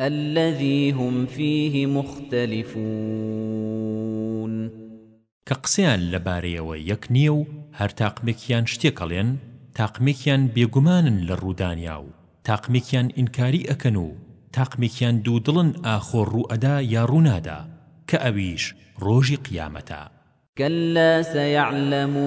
الذی هم فیه مختلفون کە قسەیان لە بارەیەوە یەک نیە و هەر تاقمێکیان شتێک ئەڵێن تاقمێکیان بێگومانن لە ڕوودانیا و تاقمێکیان ئینکاری ئەکەن و تاقمێکیان دوو دڵن ئاخۆ ڕوو ئەدا یا ڕوو نادا کە ئەویش ڕۆژی قیامەتە. کەللا سەیەعلەموون.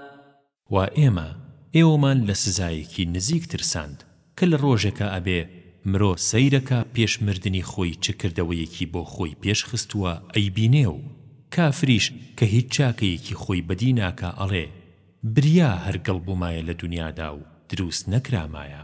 و ئێمە ئێوەمان لە سزایەکی نزیک ترساند کە لە ڕۆژێکا ئەبێ مرۆ سەیرەکا پێش مردنی خۆی چ کردەوەیەکی بۆ خۆی پێش خستووە ئەیبینێ و کافریش کە هیچ چاکەیەکی خۆی بەدی ناکا ئەڵێ بریا هەر گڵ بوومایە لە دونیادا و دروست نەکرامایە